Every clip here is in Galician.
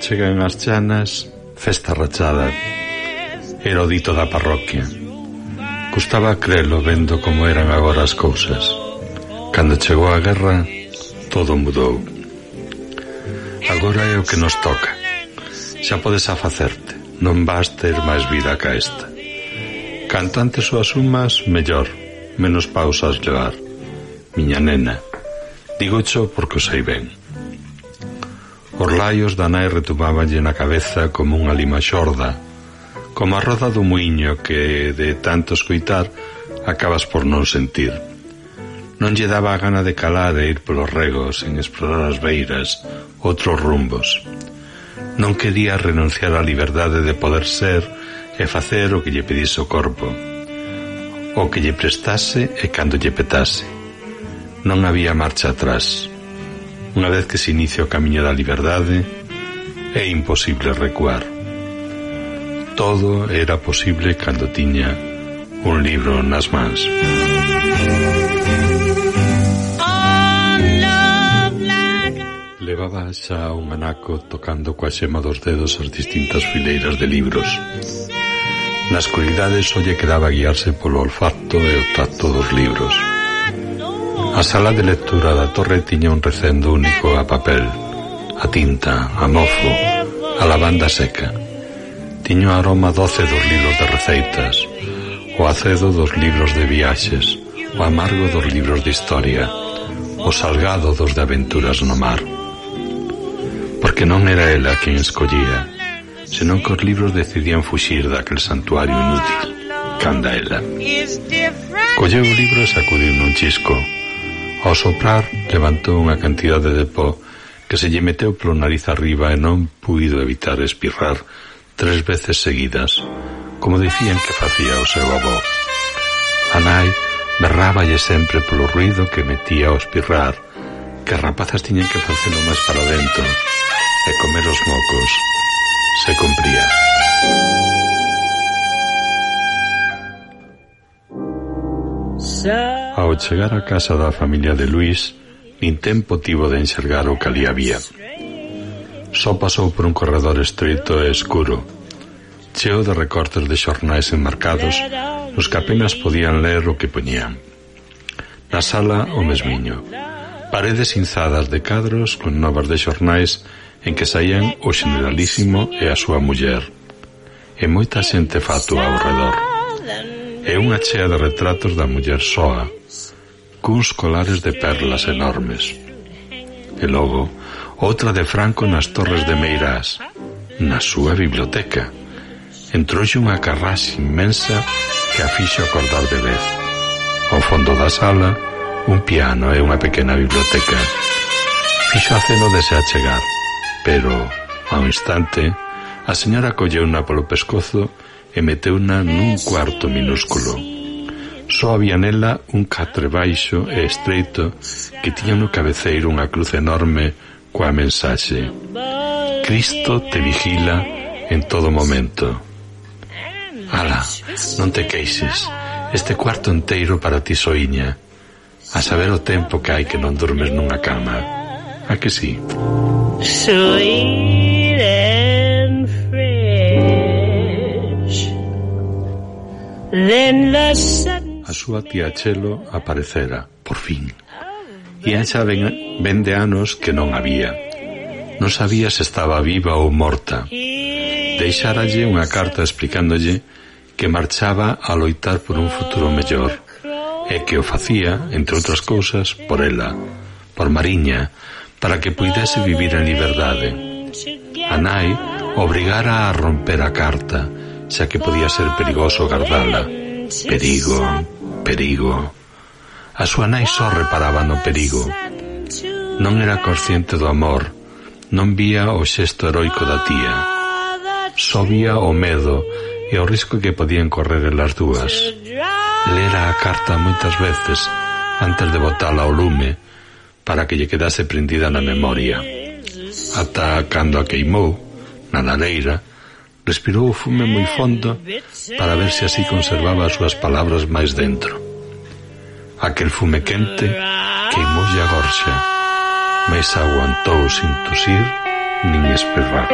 chegan as chanas, festa rachada. Era o dito da parroquia. Custaba crelo vendo como eran agora as cousas. Cando chegou a guerra, todo mudou. Agora é o que nos toca. Xa podes afacerte. Non vas ter máis vida ca esta. Canto antes o asumas, mellor. Menos pausas levar. Miña nena. Digo xo porque o sei ben. Os laios da nai retumábanlle na cabeza como unha lima xorda, como a roda do muiño que, de tanto escoitar, acabas por non sentir. Non lle daba a gana de calar e ir polos regos, en explorar as beiras, outros rumbos. Non quería renunciar á liberdade de poder ser e facer o que lle pedise o corpo. O que lle prestase e cando lle petase. Non había marcha atrás. Unha vez que se inicia o camiño da liberdade, é imposible recuar. Todo era posible cando tiña un libro nas mans. Levaba xa un anaco tocando coa xema dos dedos as distintas fileiras de libros. Na escuridade só lle quedaba guiarse polo olfacto e o tacto dos libros. A sala de lectura da torre tiña un recendo único a papel, a tinta, a mofo, a lavanda seca. Tiña o aroma doce dos libros de receitas, o acedo dos libros de viaxes, o amargo dos libros de historia, o salgado dos de aventuras no mar. Porque non era ela quen escollía, senón que os libros decidían fuxir daquel santuario inútil, canda ela. Colleu o libro e sacudiu nun chisco, Ao soprar levantou unha cantidade de po que se lle meteu polo nariz arriba e non puido evitar espirrar tres veces seguidas, como dicían que facía o seu avó. A nai berráballe sempre polo ruido que metía ao espirrar, que as rapazas tiñan que facelo máis para dentro e comer os mocos. Se cumpría. Ao chegar á casa da familia de Luís, nin tempo tivo de enxergar o que ali había. Só pasou por un corredor estreito e escuro, cheo de recortes de xornais enmarcados, nos que apenas podían ler o que poñían. Na sala, o mesmiño. Paredes inzadas de cadros con novas de xornais en que saían o generalísimo e a súa muller. E moita xente fatua ao redor. E unha chea de retratos da muller soa, cuns colares de perlas enormes. E logo, outra de Franco nas Torres de Meirás, na súa biblioteca. Entrouxe unha carraxe inmensa que a fixo acordar de vez. Ao fondo da sala, un piano e unha pequena biblioteca. Fixo a ceno de se achegar, pero, ao instante, a señora colleuna polo pescozo e meteuna nun cuarto minúsculo Só había nela un catre baixo e estreito que tiña no cabeceiro unha cruz enorme coa mensaxe Cristo te vigila en todo momento. Ala, non te queixes, este cuarto enteiro para ti soiña, a saber o tempo que hai que non dormes nunha cama. A que sí? Sweet and fresh Then the sun a súa tía Chelo aparecera, por fin. E xa ven, ven de anos que non había. Non sabía se estaba viva ou morta. Deixáralle unha carta explicándolle que marchaba a loitar por un futuro mellor e que o facía, entre outras cousas, por ela, por Mariña, para que puidese vivir en liberdade. A nai obrigara a romper a carta, xa que podía ser perigoso guardala. Perigo perigo. A súa nai só reparaba no perigo. Non era consciente do amor, non vía o xesto heroico da tía. Só vía o medo e o risco que podían correr elas dúas. Lera a carta moitas veces antes de botala ao lume para que lle quedase prendida na memoria. Ata cando a queimou, na lareira, Respirou o fume moi eh, fondo para ver se así conservaba as súas palabras máis dentro. Aquel fume quente queimoulle a gorxa, mas aguantou sin tosir nin esperar.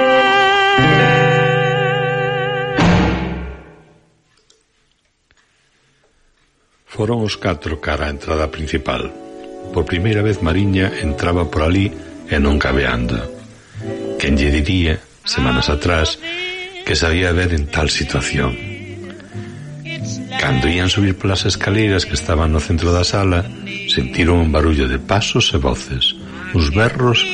Foron os catro cara a entrada principal. Por primeira vez Mariña entraba por ali e non cabeando. Quen lle diría, semanas atrás, que sabía ver en tal situación. Cando ían subir polas escaleiras que estaban no centro da sala, sentiron un barullo de pasos e voces, uns berros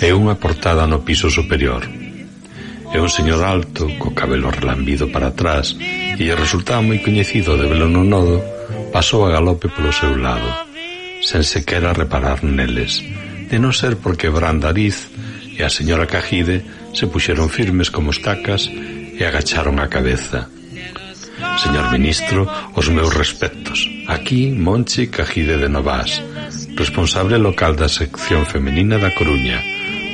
e unha portada no piso superior. E un señor alto, co cabelo relambido para atrás, e lle resultaba moi coñecido de velo no nodo, pasou a galope polo seu lado, sen sequera reparar neles, de non ser porque Brandariz e a señora Cajide se puxeron firmes como estacas e agacharon a cabeza. Señor Ministro, os meus respectos. Aquí, Monchi Cajide de Novás, responsable local da sección femenina da Coruña,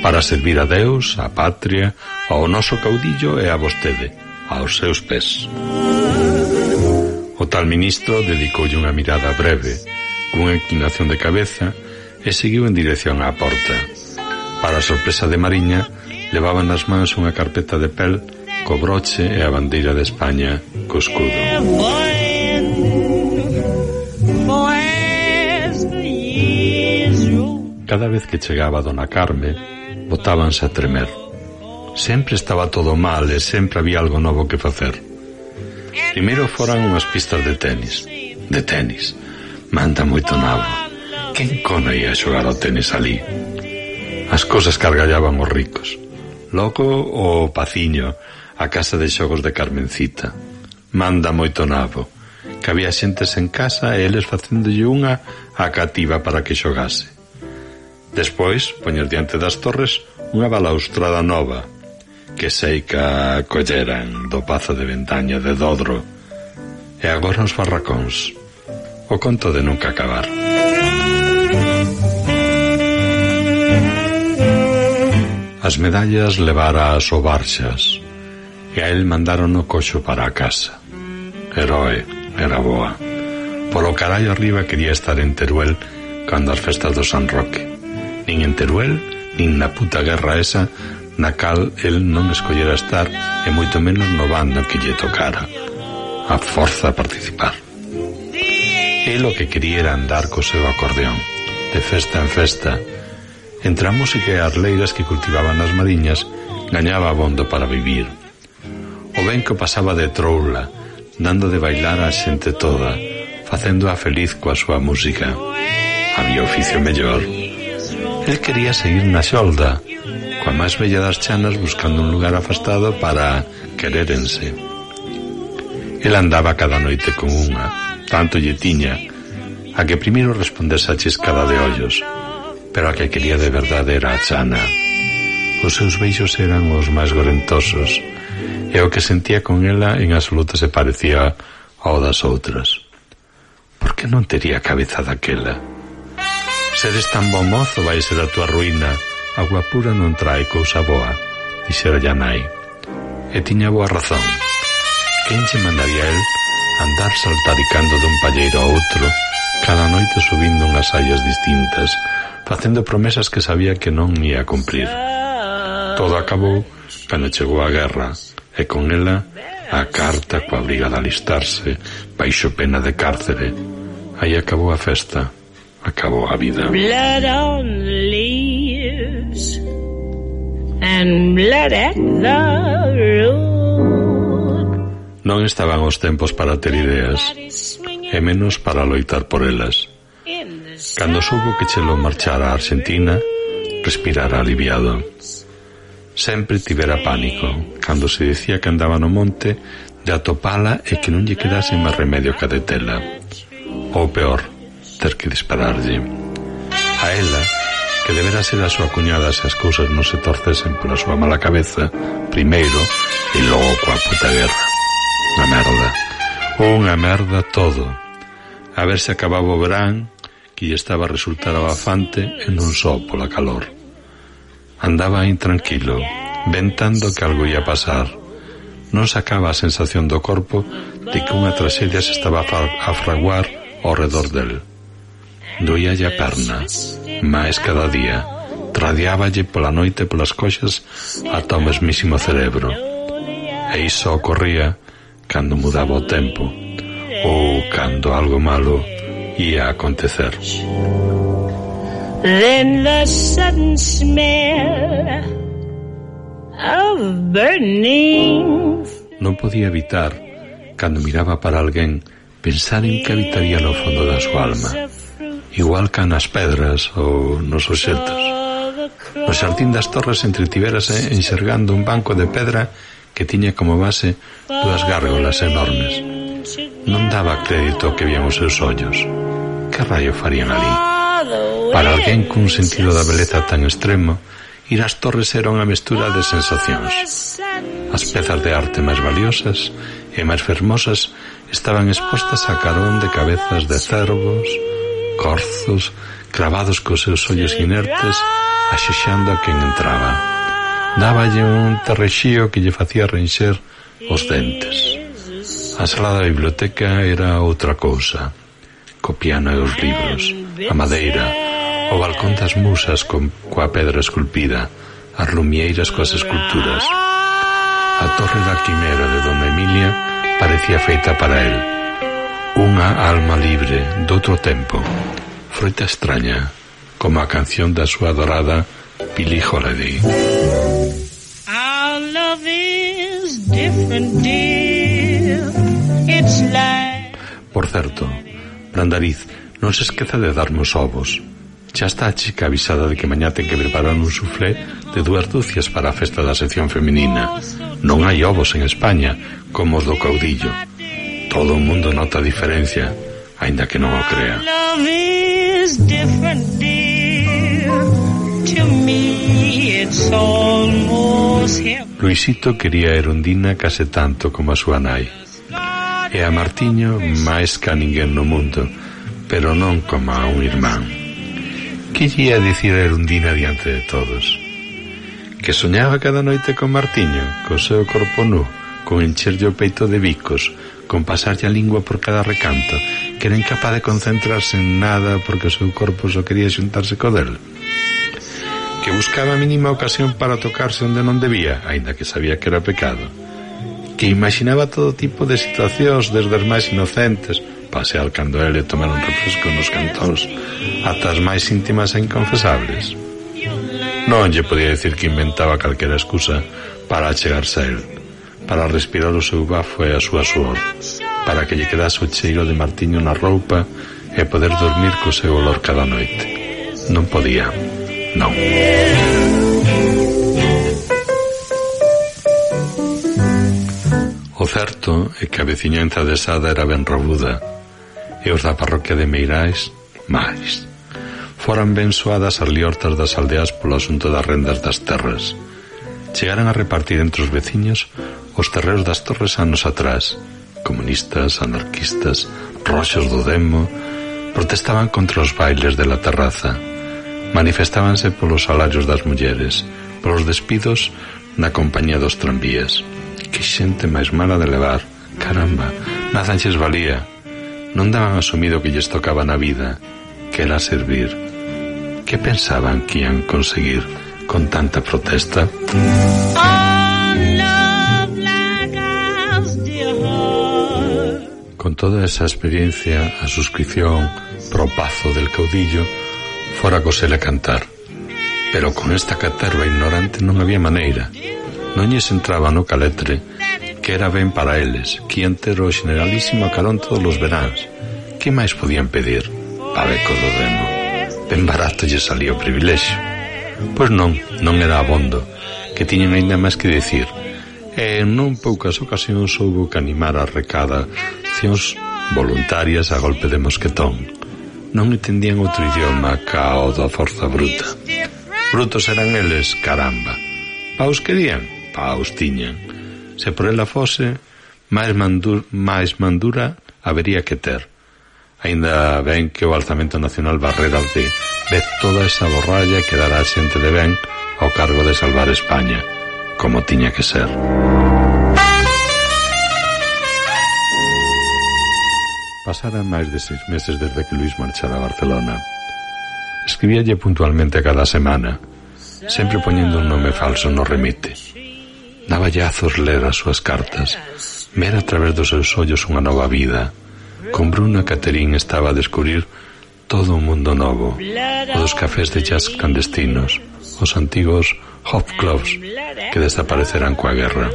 para servir a Deus, a patria, ao noso caudillo e a vostede, aos seus pés. O tal ministro dedicoulle unha mirada breve, cunha inclinación de cabeza, e seguiu en dirección á porta. Para a sorpresa de Mariña, Levaban nas mans unha carpeta de pel co broche e a bandeira de España co escudo. Cada vez que chegaba Dona Carme, botábanse a tremer. Sempre estaba todo mal e sempre había algo novo que facer. Primeiro foran unhas pistas de tenis. De tenis. Manda moito nabo. Quen cono ia xogar ao tenis ali? As cousas cargallaban os ricos. Logo o Paciño, a casa de xogos de Carmencita. Manda moito nabo, que había xentes en casa e eles facéndolle unha a cativa para que xogase. Despois, poñer diante das torres unha balaustrada nova, que sei que colleran do pazo de ventaña de Dodro, e agora os barracóns. O conto de nunca acabar. As medallas levara as obarxas e a el mandaron o coxo para a casa. Heroe, era boa. Polo carallo arriba quería estar en Teruel cando as festas do San Roque. Nin en Teruel, nin na puta guerra esa na cal el non escollera estar e moito menos no bando que lle tocara. A forza a participar. El o que quería era andar co seu acordeón, de festa en festa, Entre a música e as leiras que cultivaban nas mariñas, gañaba abondo para vivir. O venco pasaba de troula, dando de bailar a xente toda, facéndoa feliz coa súa música. Había oficio mellor. El quería seguir na xolda, coa máis bella das chanas buscando un lugar afastado para quererense. El andaba cada noite con unha, tanto lle tiña, a que primeiro respondese a chiscada de ollos pero a que quería de verdade era a Chana. Os seus beijos eran os máis gorentosos e o que sentía con ela en absoluto se parecía ao das outras. Por que non tería a cabeza daquela? Seres tan bon mozo vai ser a tua ruína, agua pura non trae cousa boa, dixera Yanai. E tiña boa razón. Quen che mandaría el andar saltaricando dun palleiro a outro, cada noite subindo unhas aias distintas, facendo promesas que sabía que non ia cumprir. Todo acabou cando chegou a guerra e con ela a carta coa obriga de alistarse baixo pena de cárcere. Aí acabou a festa, acabou a vida. Blood on leaves and blood at the road. Non estaban os tempos para ter ideas e menos para loitar por elas. Cando soubo que Chelo marchara a Argentina, respirara aliviado. Sempre tivera pánico, cando se dicía que andaba no monte, de atopala e que non lle quedase máis remedio que a detela. Ou peor, ter que dispararlle. A ela, que debera ser a súa cuñada se as cousas non se torcesen pola súa mala cabeza, primeiro, e logo coa puta guerra. Unha merda. Unha merda todo. A ver se acababa o verán aquí estaba a resultar abafante e non só pola calor. Andaba intranquilo, ventando que algo ia pasar. Non sacaba a sensación do corpo de que unha tragedia se estaba a fraguar ao redor del. Doía a perna, máis cada día, radiáballe pola noite polas coxas ata o mesmísimo cerebro. E iso ocorría cando mudaba o tempo ou cando algo malo ia acontecer. Then the sudden smell of burning. Non podía evitar, cando miraba para alguén, pensar en que habitaría no fondo da súa alma, igual que nas pedras ou nos oxetos. No xardín das torres entretiverase eh, enxergando un banco de pedra que tiña como base dúas gárgolas enormes. Non daba crédito ao que vían os seus ollos. Que raio farían ali? Para alguén cun sentido da beleza tan extremo, ir ás torres era unha mestura de sensacións. As pezas de arte máis valiosas e máis fermosas estaban expostas a carón de cabezas de cervos, corzos, clavados cos seus ollos inertes, axexando a quen entraba. Dáballe un terrexío que lle facía renxer os dentes. A sala da biblioteca era outra cousa. Co piano e os libros, a madeira, o balcón das musas con, coa pedra esculpida, as lumieiras coas esculturas. A torre da quimera de Dona Emilia parecía feita para el. Unha alma libre doutro tempo. Froita extraña, como a canción da súa adorada Billie Holiday. Our love is different, dear. Por certo, Brandariz, non se esqueza de darnos ovos. Xa está a chica avisada de que mañá ten que preparar un suflé de dúas dúcias para a festa da sección feminina. Non hai ovos en España, como os do caudillo. Todo o mundo nota a diferencia, aínda que non o crea. Luisito quería a Erundina case tanto como a súa nai e a Martiño máis ca ninguén no mundo, pero non como a un irmán. Que lle ia dicir Erundina diante de todos? Que soñaba cada noite con Martiño, co seu corpo nu, con encherlle o peito de bicos, con pasarlle a lingua por cada recanto, que era incapaz de concentrarse en nada porque o seu corpo só quería xuntarse co del que buscaba a mínima ocasión para tocarse onde non debía, aínda que sabía que era pecado que imaginaba todo tipo de situacións desde as máis inocentes, pasear cando ele tomar un refresco nos cantóns, ata as máis íntimas e inconfesables. Non lle podía decir que inventaba calquera excusa para achegarse a él, para respirar o seu bafo e a súa suor, para que lle quedase o cheiro de martiño na roupa e poder dormir co seu olor cada noite. Non podía, non. certo é que a veciñanza de Sada era ben robuda e os da parroquia de Meirais máis. Foran ben soadas as liortas das aldeas polo asunto das rendas das terras. Chegaran a repartir entre os veciños os terreos das torres anos atrás. Comunistas, anarquistas, roxos do demo, protestaban contra os bailes de la terraza. Manifestábanse polos salarios das mulleres, polos despidos na compañía dos tranvías. Que xente máis mala de levar. Caramba, nada lles valía. Non daban asumido que lles tocaba na vida, que era servir. Que pensaban que ian conseguir con tanta protesta? Con toda esa experiencia, a suscripción pro pazo del caudillo fora cosela cantar. Pero con esta caterva ignorante non había maneira. Non lles entraba no caletre que era ben para eles, que entero o generalísimo a carón todos os veráns. Que máis podían pedir? Pabeco do demo. Ben barato lle salía o privilexio. Pois non, non era abondo, que tiñan aínda máis que decir. E en non poucas ocasións houbo que animar a recada cións voluntarias a golpe de mosquetón. Non entendían outro idioma ca o da forza bruta. Brutos eran eles, caramba. Paus querían, paus tiñan. Se por ela fose, máis, mandur, máis mandura habería que ter. Ainda ben que o alzamento nacional barrera de ve toda esa borralla que dará a xente de ben ao cargo de salvar España, como tiña que ser. Pasaran máis de seis meses desde que Luis marchara a Barcelona. Escribíalle puntualmente cada semana, sempre poñendo un nome falso no remite daba azos ler as súas cartas, ver a través dos seus ollos unha nova vida. Con Bruna Caterín estaba a descubrir todo un mundo novo, o dos cafés de jazz clandestinos, os antigos hop clubs que desaparecerán coa guerra.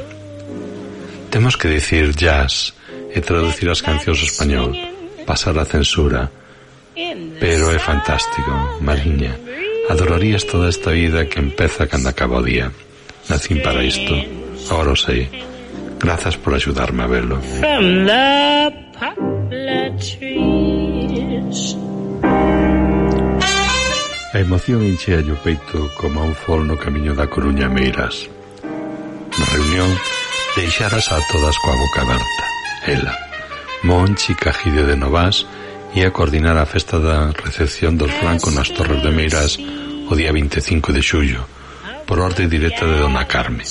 Temos que dicir jazz e traducir as cancións ao español, pasar a censura, pero é fantástico, Mariña. Adorarías toda esta vida que empeza cando acaba o día. Nacín para isto. Ahora o sei. Grazas por axudarme a velo. From the poplar trees. A emoción enchea o peito como un fol no camiño da Coruña a Meiras. Na reunión, deixaras a todas coa boca aberta. Ela, Monchi Cajide de Novás, ia coordinar a festa da recepción dos flancos nas Torres de Meiras o día 25 de xullo, por orde directa de dona Carme.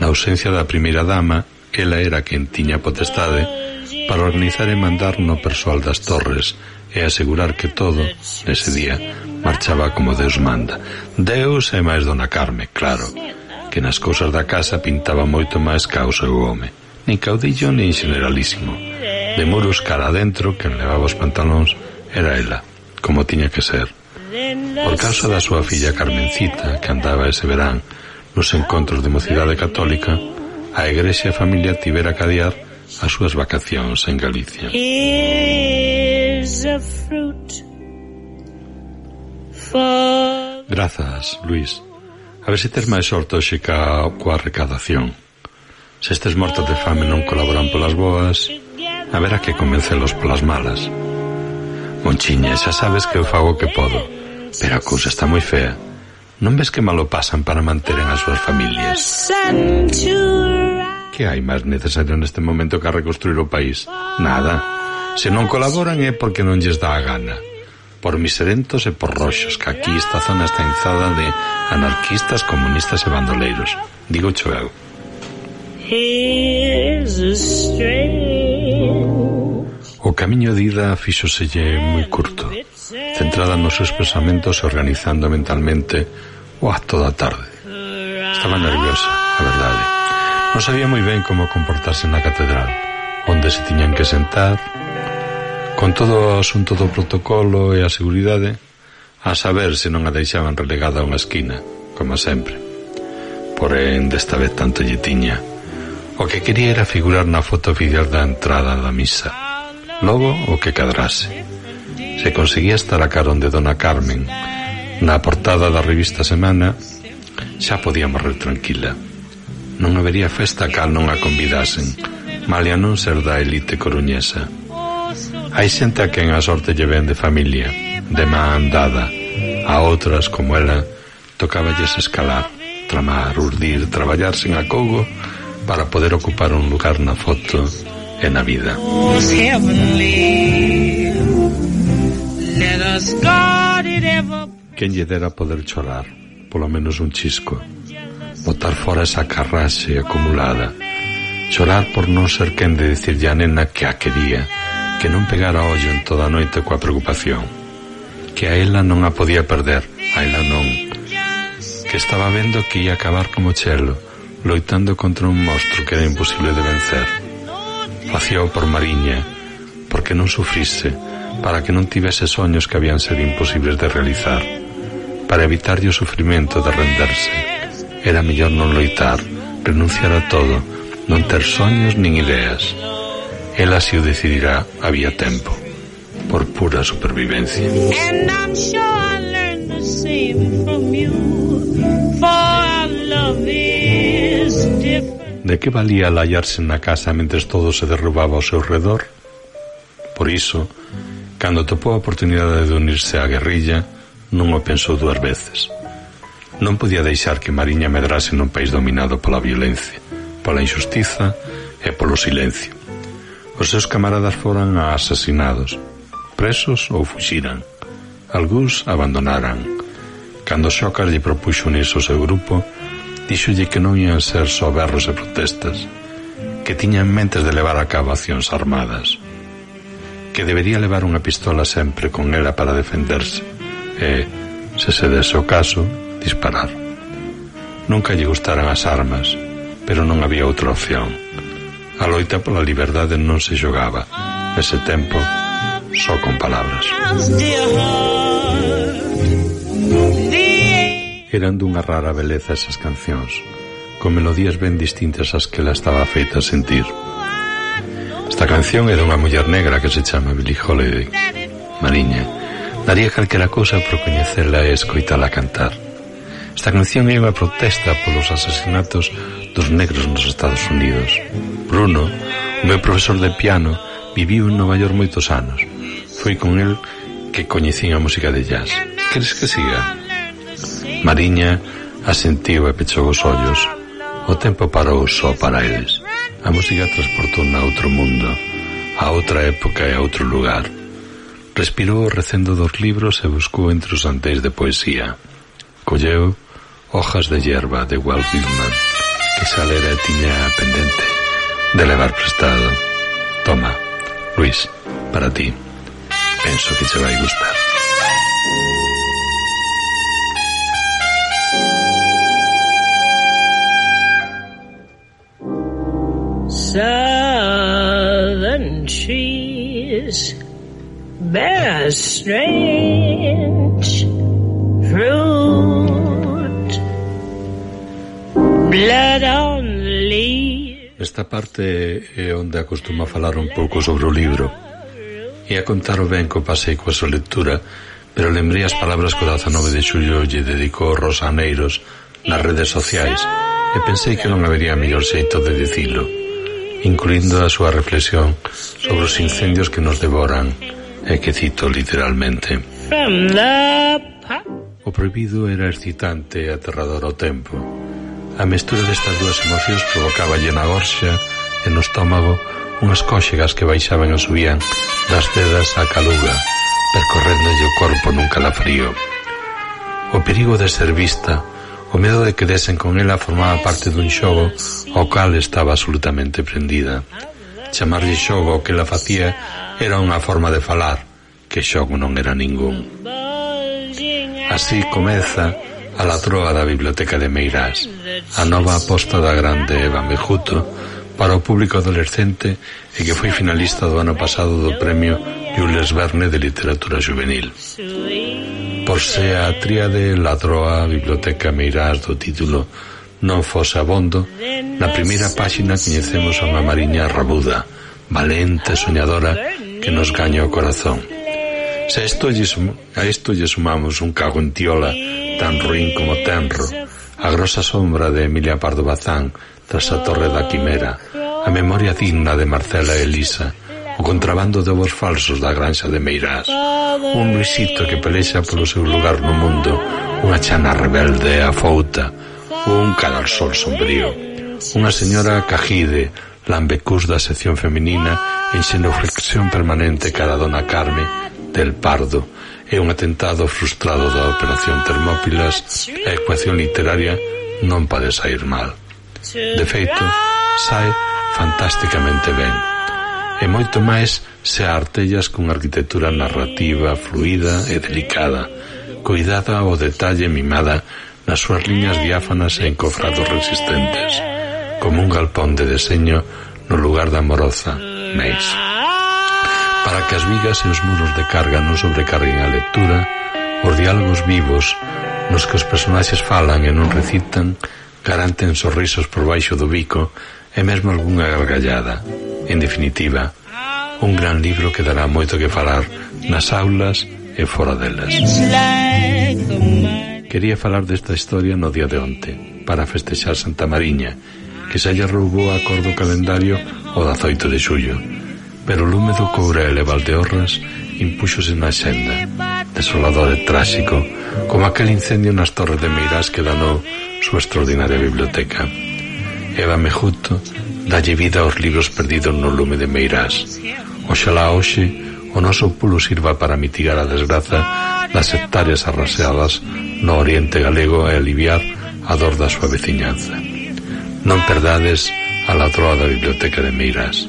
Na ausencia da primeira dama, ela era quen tiña potestade para organizar e mandar no persoal das torres e asegurar que todo, nese día, marchaba como Deus manda. Deus e máis dona Carme, claro, que nas cousas da casa pintaba moito máis ca o home. Nin caudillo, nin generalísimo. De muros cara adentro, quen levaba os pantalóns, era ela, como tiña que ser. Por causa da súa filla Carmencita, que andaba ese verán nos encontros de mocidade católica, a Igrexa e a familia tivera que adiar as súas vacacións en Galicia. Grazas, Luis. A ver se tes máis sorte hoxe ca coa recadación. Se estes mortos de fame non colaboran polas boas, haberá que convencelos polas malas. Monchiña, xa sabes que eu fago que podo. Pero a cousa está moi fea. Non ves que malo pasan para manteren as súas familias? Que hai máis necesario neste momento que a reconstruir o país? Nada. Se non colaboran é porque non lles dá a gana. Por miserentos e por roxos, que aquí esta zona está enzada de anarquistas, comunistas e bandoleiros. Digo cho eu. O camiño de ida fixoselle moi curto centrada nos seus pensamentos e organizando mentalmente o acto da tarde. Estaba nerviosa, a verdade. Non sabía moi ben como comportarse na catedral, onde se tiñan que sentar. Con todo o asunto do protocolo e a seguridade, a saber se non a deixaban relegada a unha esquina, como sempre. Porén, desta vez tanto lle tiña. O que quería era figurar na foto oficial da entrada da misa. Logo, o que cadrase se conseguía estar a carón de Dona Carmen na portada da revista Semana, xa podía morrer tranquila. Non habería festa cal non a convidasen, malia non ser da elite coruñesa. Hai xente a quen a sorte lle ven de familia, de má andada. A outras, como ela, tocáballes escalar, tramar, urdir, traballar sen acogo para poder ocupar un lugar na foto e na vida. Heavenly. Quen lle dera poder chorar, polo menos un chisco, botar fora esa carraxe acumulada, chorar por non ser quen de dicirlle a nena que a quería, que non pegara ollo en toda a noite coa preocupación, que a ela non a podía perder, a ela non, que estaba vendo que ia acabar como chelo, loitando contra un monstro que era imposible de vencer. Facíao por Mariña, porque non sufrise, para que non tivese soños que habían ser imposibles de realizar, para evitarlle o sufrimento de renderse. Era mellor non loitar, renunciar a todo, non ter soños nin ideas. Ela si o decidirá había tempo, por pura supervivencia. And I'm sure I learned the same from you, for our love is different. De que valía alallarse na casa mentres todo se derrubaba ao seu redor? Por iso, Cando topou a oportunidade de unirse á guerrilla, non o pensou dúas veces. Non podía deixar que Mariña medrase nun país dominado pola violencia, pola injustiza e polo silencio. Os seus camaradas foran asasinados, presos ou fuxiran. Alguns abandonaran. Cando Xócar lle propuxo unirse ao seu grupo, díxolle que non ian ser só berros e protestas, que tiñan mentes de levar a cabo accións armadas que debería levar unha pistola sempre con ela para defenderse e, se se dese o caso, disparar. Nunca lle gustaran as armas, pero non había outra opción. A loita pola liberdade non se xogaba, ese tempo, só con palabras. Eran dunha rara beleza esas cancións, con melodías ben distintas ás que la estaba feita a sentir. Esta canción é dunha muller negra que se chama Billie Holiday, Mariña. Daría calquera cousa por coñecela e escoitala cantar. Esta canción é unha protesta polos asesinatos dos negros nos Estados Unidos. Bruno, o meu profesor de piano, viviu en Nova York moitos anos. Foi con el que coñecín a música de jazz. Queres que siga? Mariña asentiu e pechou os ollos. O tempo parou só para eles. A música transportou a outro mundo, a outra época e a outro lugar. Respirou o recendo dos libros e buscou entre os anteis de poesía. Colleu Hojas de hierba de Walt Whitman, que xa lera e tiña pendente de levar prestado. Toma, Luis, para ti. Penso que te vai gustar. southern trees bear strange fruit. Blood on the leaves. Esta parte é onde acostuma falar un pouco sobre o libro e a contar o ben que pasei coa súa lectura pero lembrei as palabras que o 19 de xullo lle dedicou Rosaneiros nas redes sociais e pensei que non habería mellor xeito de dicilo incluindo a súa reflexión sobre os incendios que nos devoran e que cito literalmente. O prohibido era excitante e aterrador ao tempo. A mestura destas dúas emocións provocaba na gorxa e no estómago unhas cóxegas que baixaban e subían das dedas á caluga, percorrendolle o corpo nun calafrío. O perigo de ser vista O medo de que desen con ela formaba parte dun xogo ao cal estaba absolutamente prendida. Chamarlle xogo o que ela facía era unha forma de falar, que xogo non era ningún. Así comeza a latroa da Biblioteca de Meirás, a nova aposta da grande Eva Mejuto para o público adolescente e que foi finalista do ano pasado do premio Jules Verne de Literatura Juvenil. Por se a tríade Ladroa, Biblioteca Meirás do título non fose abondo, na primeira páxina coñecemos a unha mariña rabuda, valente soñadora que nos gaña o corazón. Se a isto lle, a isto lle sumamos un cago en tiola tan ruín como tenro, a grosa sombra de Emilia Pardo Bazán tras a Torre da Quimera, a memoria digna de Marcela Elisa, o contrabando de ovos falsos da granxa de Meirás, un Luisito que pelexa polo seu lugar no mundo, unha chana rebelde a fouta, un canal sol sombrío, unha señora cajide, lambecús da sección feminina en xenoflexión permanente cara a dona Carme del Pardo e un atentado frustrado da operación Termópilas a ecuación literaria non pode sair mal. De feito, sai fantásticamente ben e moito máis se a artellas cunha arquitectura narrativa fluida e delicada, cuidada ao detalle mimada nas súas liñas diáfanas e encofrados resistentes, como un galpón de deseño no lugar da moroza, Meis. Para que as vigas e os muros de carga non sobrecarguen a lectura, os diálogos vivos nos que os personaxes falan e non recitan garanten sorrisos por baixo do bico e mesmo algunha gargallada. En definitiva, un gran libro que dará moito que falar nas aulas e fora delas. Quería falar desta historia no día de onte, para festexar Santa Mariña, que se lle roubou a cor do calendario o 18 de xullo, pero o lume do coura e leval de honras impúxose na xenda, desolador e tráxico, como aquel incendio nas torres de Meirás que danou súa extraordinaria biblioteca. Eva Mejuto dalle vida aos libros perdidos no lume de Meirás. Oxalá hoxe o noso pulo sirva para mitigar a desgraza das hectáreas arraseadas no oriente galego e aliviar a dor da súa veciñanza. Non perdades a ladroa da biblioteca de Meirás.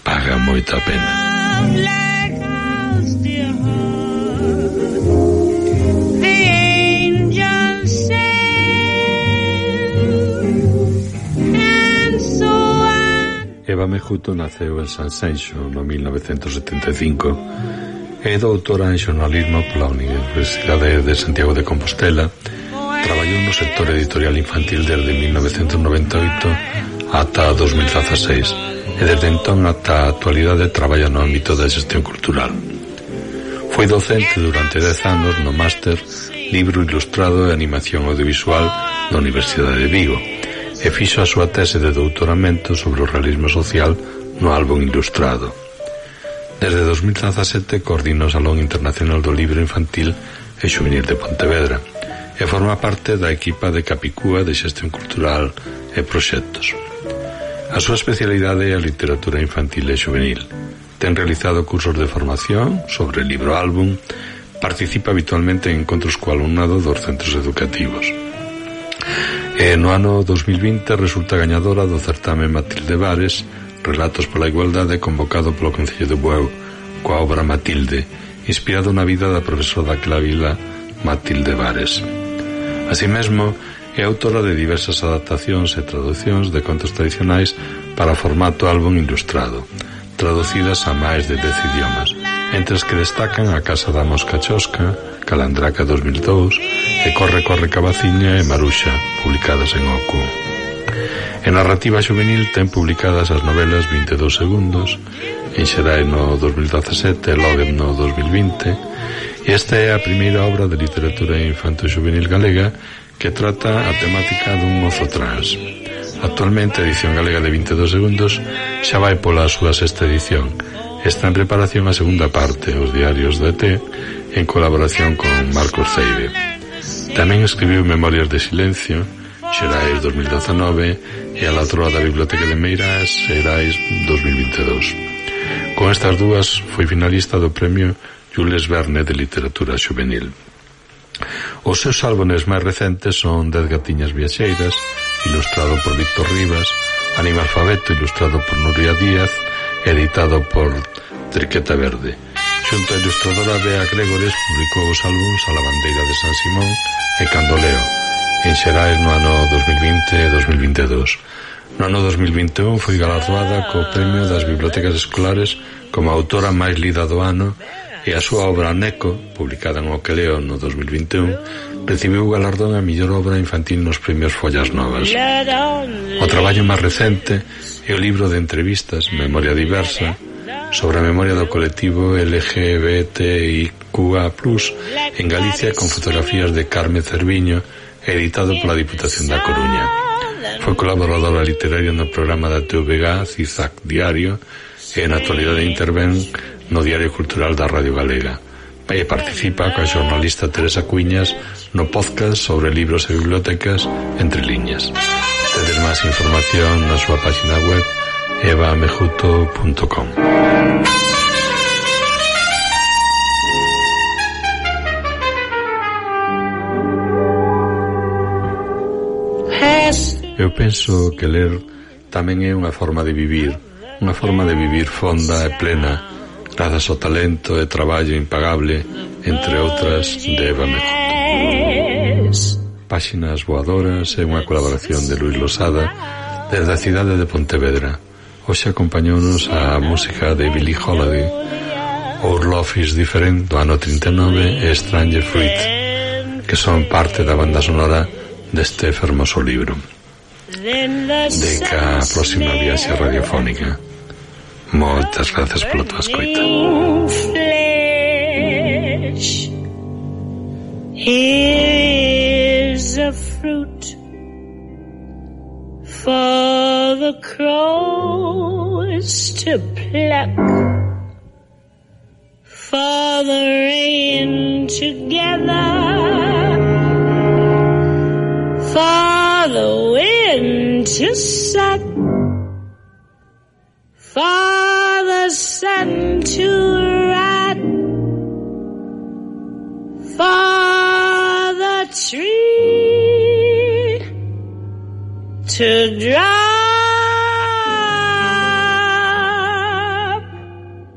Paga moita pena. Eva Mejuto naceu en Sanxenxo no 1975 e é doutora en xornalismo pola Universidade de Santiago de Compostela Traballou no sector editorial infantil desde 1998 ata 2016 e desde entón ata a actualidade traballa no ámbito da xestión cultural. Foi docente durante 10 anos no máster Libro Ilustrado e Animación Audiovisual da Universidade de Vigo e fixo a súa tese de doutoramento sobre o realismo social no álbum ilustrado. Desde 2017 coordina o Salón Internacional do Libro Infantil e Xuvenil de Pontevedra e forma parte da equipa de Capicúa de Xestión Cultural e Proxectos. A súa especialidade é a literatura infantil e juvenil. Ten realizado cursos de formación sobre libro álbum, participa habitualmente en encontros co alumnado dos centros educativos. E no ano 2020 resulta gañadora do certame Matilde Vares Relatos pola Igualdade convocado polo Concello de Bueu coa obra Matilde inspirado na vida da profesora daquela vila Matilde Vares. Así mesmo, é autora de diversas adaptacións e traducións de contos tradicionais para formato álbum ilustrado, traducidas a máis de 10 idiomas entre as que destacan a Casa da Mosca Chosca, Calandraca 2002 e Corre Corre Cabaciña e Maruxa, publicadas en Ocu. En narrativa juvenil ten publicadas as novelas 22 segundos, en Xerai no 2017 e Logan no 2020, e esta é a primeira obra de literatura infanto-juvenil galega que trata a temática dun mozo trans. Actualmente a edición galega de 22 segundos xa vai pola súa sexta edición Está en preparación a segunda parte, Os Diarios de T, en colaboración con Marcos Ceire. Tamén escribiu Memorias de Silencio, Xerais 2019 e A Latroa da Biblioteca de Meirás, Xerais 2022. Con estas dúas foi finalista do premio Jules Verne de Literatura Juvenil. Os seus álbumes máis recentes son Dez gatiñas viaxeiras, ilustrado por Víctor Rivas, Animalfabeto, ilustrado por Nuria Díaz, editado por Triqueta Verde. Xunto a ilustradora Bea Gregores publicou os álbums A la bandeira de San Simón e Candoleo, en Xerais no ano 2020 e 2022. No ano 2021 foi galardoada co Premio das Bibliotecas Escolares como autora máis lida do ano e a súa obra Neco, publicada en Oqueleo no 2021, recibiu o galardón a mellor obra infantil nos premios Follas Novas. O traballo máis recente e o libro de entrevistas Memoria Diversa sobre a memoria do colectivo LGBTIQA+, en Galicia con fotografías de Carmen Cerviño, editado pola Diputación da Coruña. Foi colaboradora literaria no programa da TVG CISAC Diario e na actualidade interven no Diario Cultural da Radio Galega e participa coa xornalista Teresa Cuiñas no podcast sobre libros e bibliotecas entre liñas tedes máis información na súa página web evamejuto.com Eu penso que ler tamén é unha forma de vivir, unha forma de vivir fonda e plena, grazas ao talento e traballo impagable, entre outras, de Eva Mejuto. Páxinas Voadoras é unha colaboración de Luis Losada desde a cidade de Pontevedra. Hoxe acompañounos a música de Billy Holiday, Our Love is Different do ano 39 e Stranger Fruit, que son parte da banda sonora deste fermoso libro. De ca próxima viaxe radiofónica. Moitas gracias pola tua escoita. Here for the crows to pluck, for the rain together, for the wind to suck, for the sun to rot, for the tree to drive.